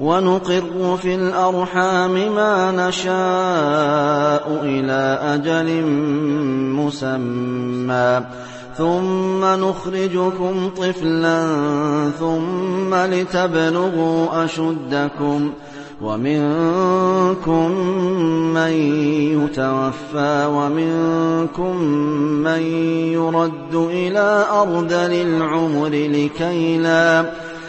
ونقر في الأرحام ما نشاء إلى أجل مسمى. ثم نخرجكم طفلا ثم لتبلغوا أشدكم. ومنكم من يتوفى ومنكم من يرد إلى أرذل العمر لكي لا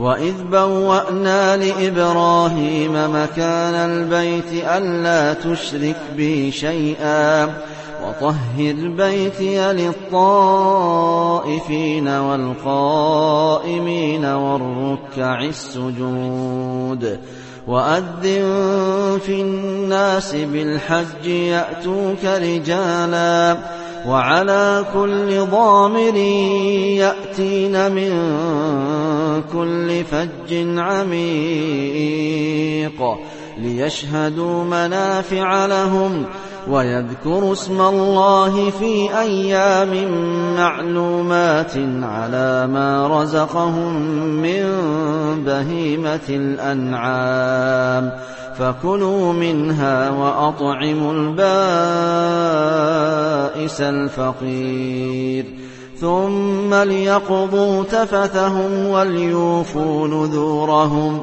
وإذ بوأنا لإبراهيم مكان البيت ألا تشرك بي شيئا وطهر بيتي للطائفين والقائمين والركع السجود وأذن في الناس بالحج يأتوك رجالا وعلى كل ضامر يأتين من كل فج عميق. ليشهدوا منافع لهم ويذكروا اسم الله في أيام معلومات على ما رزقهم من بهيمة الأنعام فكلوا منها وأطعموا البائس الفقير ثم ليقضوا تفثهم وليوفوا نذورهم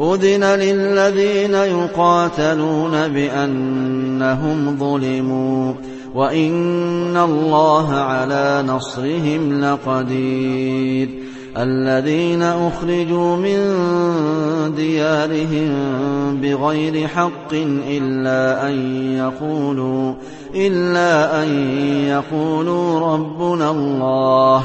أذن للذين يقاتلون بأنهم ظلموا وإن الله على نصرهم لقدير الذين أخرجوا من ديارهم بغير حق إلا أن يقولوا إلا أن يقولوا ربنا الله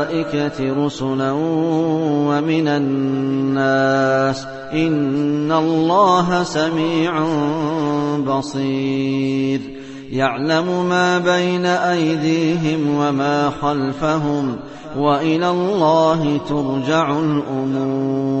الملائكة رسلا ومن الناس إن الله سميع بصير. يعلم ما بين أيديهم وما خلفهم وإلى الله ترجع الأمور.